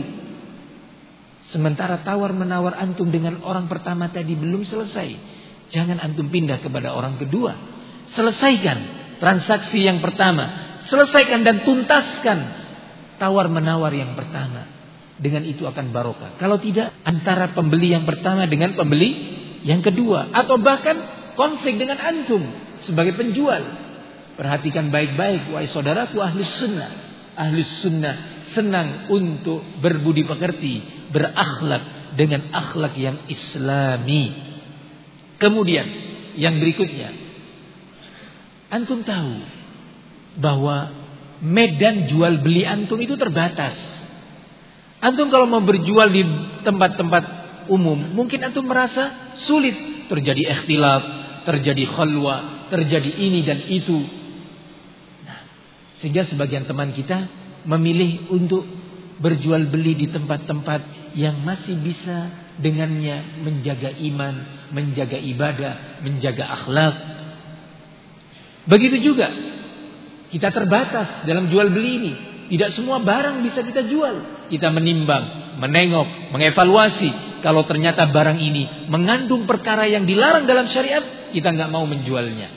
Sementara tawar menawar antum dengan orang pertama tadi belum selesai. Jangan antum pindah kepada orang kedua. Selesaikan transaksi yang pertama. Selesaikan dan tuntaskan tawar menawar yang pertama. Dengan itu akan barokah. Kalau tidak antara pembeli yang pertama dengan pembeli yang kedua. Atau bahkan konflik dengan antum sebagai penjual. Perhatikan baik-baik wahai saudaraku ahli sunnah. Ahli sunnah senang untuk berbudi pekerti, berakhlak dengan akhlak yang islami. Kemudian yang berikutnya. Antum tahu bahwa medan jual beli antum itu terbatas. Antum kalau mau berjual di tempat-tempat umum, mungkin antum merasa sulit terjadi ikhtilaf, terjadi khalwa, terjadi ini dan itu. Nah, sehingga sebagian teman kita memilih untuk berjual beli di tempat-tempat yang masih bisa dengannya menjaga iman, menjaga ibadah, menjaga akhlak. Begitu juga kita terbatas dalam jual beli ini. Tidak semua barang bisa kita jual. Kita menimbang, menengok, mengevaluasi. Kalau ternyata barang ini mengandung perkara yang dilarang dalam syariat, kita nggak mau menjualnya.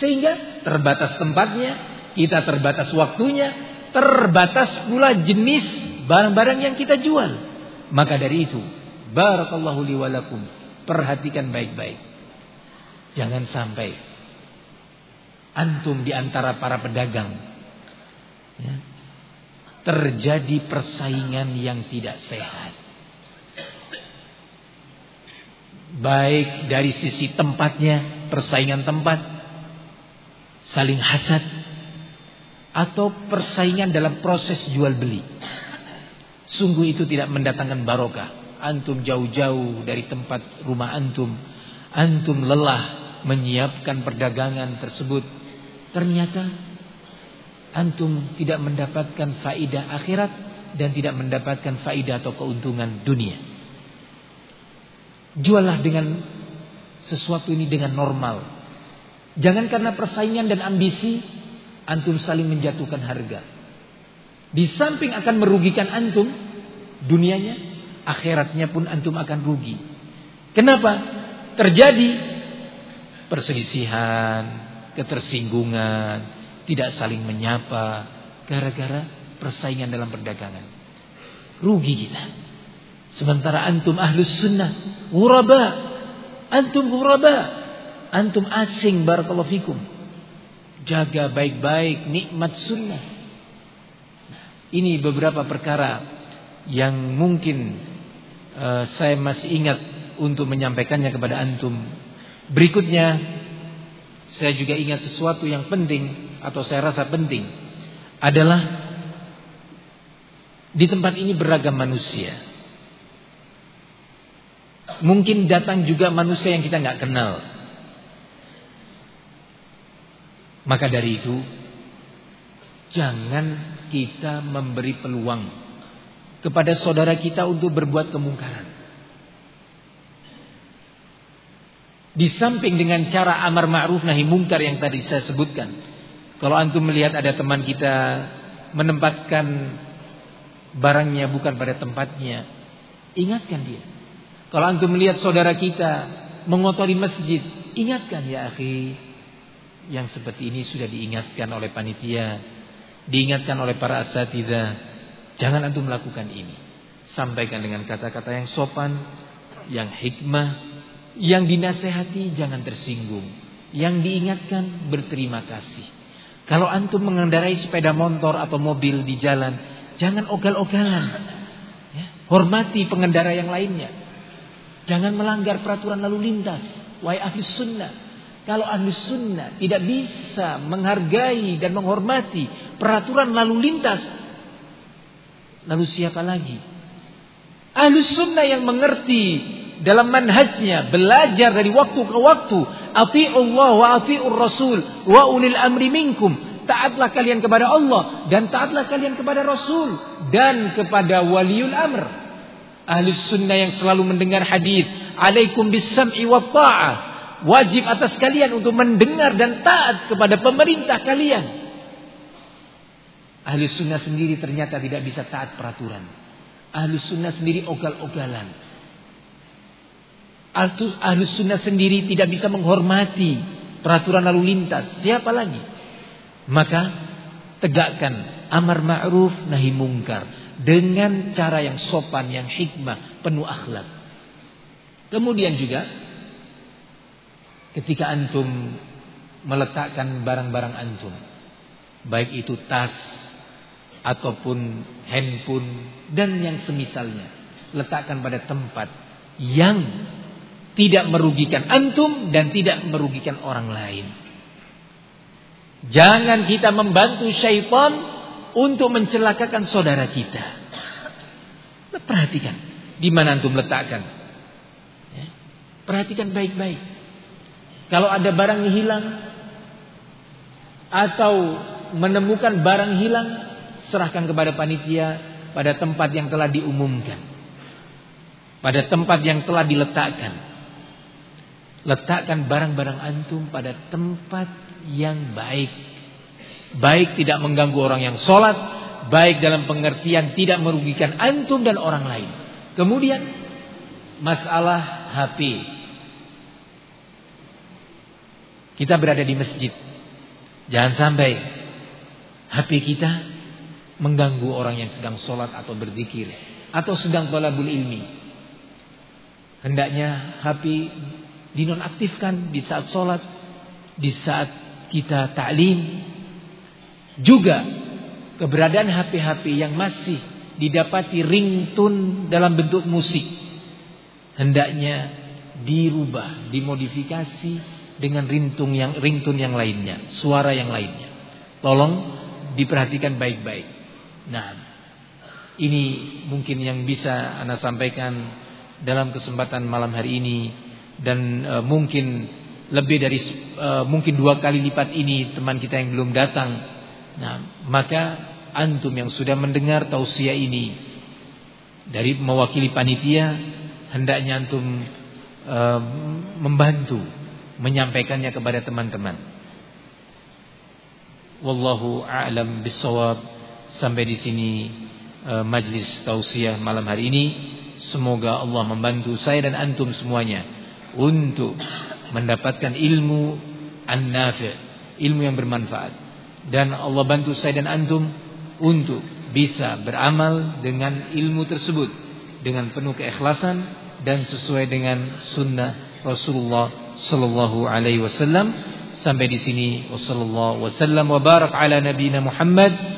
Sehingga terbatas tempatnya, kita terbatas waktunya, terbatas pula jenis barang-barang yang kita jual. Maka dari itu, barakallahu li walakum, perhatikan baik-baik. Jangan sampai antum di antara para pedagang ya, terjadi persaingan yang tidak sehat. Baik dari sisi tempatnya persaingan tempat, saling hasad, atau persaingan dalam proses jual beli. Sungguh itu tidak mendatangkan barokah. Antum jauh-jauh dari tempat rumah antum. Antum lelah menyiapkan perdagangan tersebut. Ternyata antum tidak mendapatkan faidah akhirat dan tidak mendapatkan faidah atau keuntungan dunia. Juallah dengan sesuatu ini dengan normal. Jangan karena persaingan dan ambisi antum saling menjatuhkan harga. Di samping akan merugikan antum dunianya, akhiratnya pun antum akan rugi. Kenapa? Terjadi perselisihan, ketersinggungan, tidak saling menyapa gara-gara persaingan dalam perdagangan. Rugi kita. Sementara antum ahlus sunnah, ghuraba. Antum ghuraba. Antum asing barakallahu fikum. Jaga baik-baik nikmat sunnah. Ini beberapa perkara yang mungkin uh, saya masih ingat untuk menyampaikannya kepada antum. Berikutnya saya juga ingat sesuatu yang penting atau saya rasa penting adalah di tempat ini beragam manusia. Mungkin datang juga manusia yang kita nggak kenal. Maka dari itu jangan kita memberi peluang kepada saudara kita untuk berbuat kemungkaran. Di samping dengan cara amar ma'ruf nahi mungkar yang tadi saya sebutkan. Kalau antum melihat ada teman kita menempatkan barangnya bukan pada tempatnya, ingatkan dia. Kalau antum melihat saudara kita mengotori masjid, ingatkan ya akhi. Yang seperti ini sudah diingatkan oleh panitia diingatkan oleh para asatidzah, jangan antum melakukan ini. Sampaikan dengan kata-kata yang sopan, yang hikmah, yang dinasehati jangan tersinggung, yang diingatkan berterima kasih. Kalau antum mengendarai sepeda motor atau mobil di jalan, jangan ogal-ogalan. Ya, hormati pengendara yang lainnya. Jangan melanggar peraturan lalu lintas. Wahai ahli sunnah, kalau ahli sunnah tidak bisa menghargai dan menghormati peraturan lalu lintas, lalu siapa lagi? Ahli sunnah yang mengerti dalam manhajnya, belajar dari waktu ke waktu. Allah wa ati'ur rasul wa ulil amri minkum. Taatlah kalian kepada Allah dan taatlah kalian kepada Rasul dan kepada waliul amr. Ahli sunnah yang selalu mendengar hadis, alaikum bis sam'i wa ta'ah wajib atas kalian untuk mendengar dan taat kepada pemerintah kalian. Ahli sunnah sendiri ternyata tidak bisa taat peraturan. Ahli sunnah sendiri ogal-ogalan. Ahli sunnah sendiri tidak bisa menghormati peraturan lalu lintas. Siapa lagi? Maka tegakkan amar ma'ruf nahi mungkar dengan cara yang sopan, yang hikmah, penuh akhlak. Kemudian juga ketika antum meletakkan barang-barang antum, baik itu tas ataupun handphone dan yang semisalnya, letakkan pada tempat yang tidak merugikan antum dan tidak merugikan orang lain. Jangan kita membantu syaitan untuk mencelakakan saudara kita. Perhatikan di mana antum letakkan. Ya. Perhatikan baik-baik. Kalau ada barang hilang atau menemukan barang hilang, serahkan kepada panitia pada tempat yang telah diumumkan. Pada tempat yang telah diletakkan. Letakkan barang-barang antum pada tempat yang baik. Baik tidak mengganggu orang yang sholat. Baik dalam pengertian tidak merugikan antum dan orang lain. Kemudian masalah HP. Kita berada di masjid. Jangan sampai HP kita mengganggu orang yang sedang sholat atau berzikir. Atau sedang tolabul ilmi. Hendaknya HP dinonaktifkan di saat sholat. Di saat kita ta'lim. Juga keberadaan HP-HP yang masih didapati ringtone dalam bentuk musik. Hendaknya dirubah, dimodifikasi dengan ringtone yang ringtone yang lainnya, suara yang lainnya. Tolong diperhatikan baik-baik. Nah, ini mungkin yang bisa Anda sampaikan dalam kesempatan malam hari ini dan e, mungkin lebih dari e, mungkin dua kali lipat ini teman kita yang belum datang. Nah, maka antum yang sudah mendengar tausiah ini dari mewakili panitia hendaknya antum e, membantu menyampaikannya kepada teman-teman. Wallahu a'lam bissawab. Sampai di sini uh, majlis tausiah malam hari ini. Semoga Allah membantu saya dan antum semuanya untuk mendapatkan ilmu an-nafi', ilmu yang bermanfaat. Dan Allah bantu saya dan antum untuk bisa beramal dengan ilmu tersebut dengan penuh keikhlasan dan sesuai dengan sunnah Rasulullah sallallahu alaihi wasallam sampai di sini wasallallahu wasallam wa barak ala nabiyina Muhammad